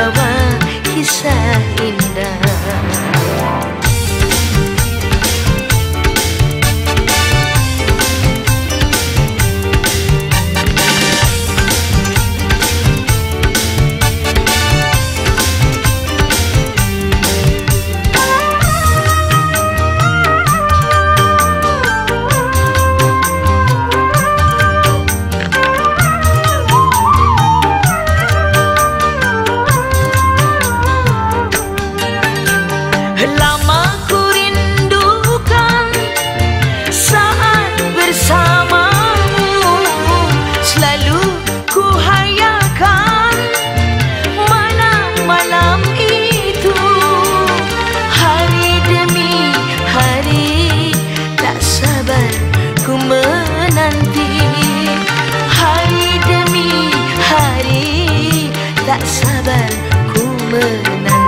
membawa kisah indah. Tak sabar ku menanti